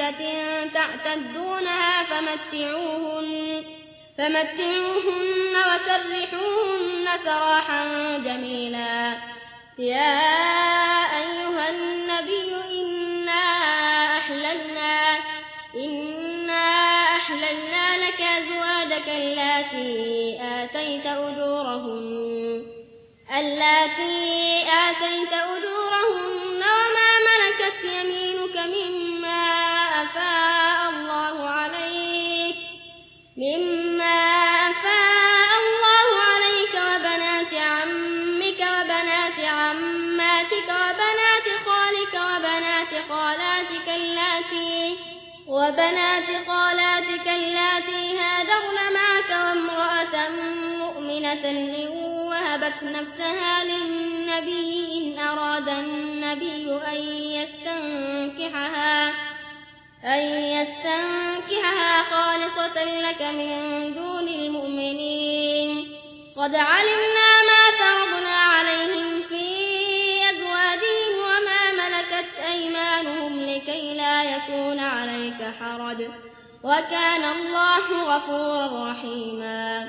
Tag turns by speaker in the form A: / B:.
A: عدة تعتدونها فمتعوهن فمتعوهن وسرحوهن سراحا جميلا. يا أيها النبي إنا أحللنا إنا أحللنا لك أزواجك اللاتي آتيت أجورهن. اللاتي آتيت أجورهن خالاتك اللاتي وبنات خالاتك اللاتي هاجرن معك وامرأة مؤمنة إن وهبت نفسها للنبي إن أراد النبي أن يستنكحها أن يستنكحها خالصة لك من دون المؤمنين. قد علمنا عليك حرج. وكان الله غفورا رحيما.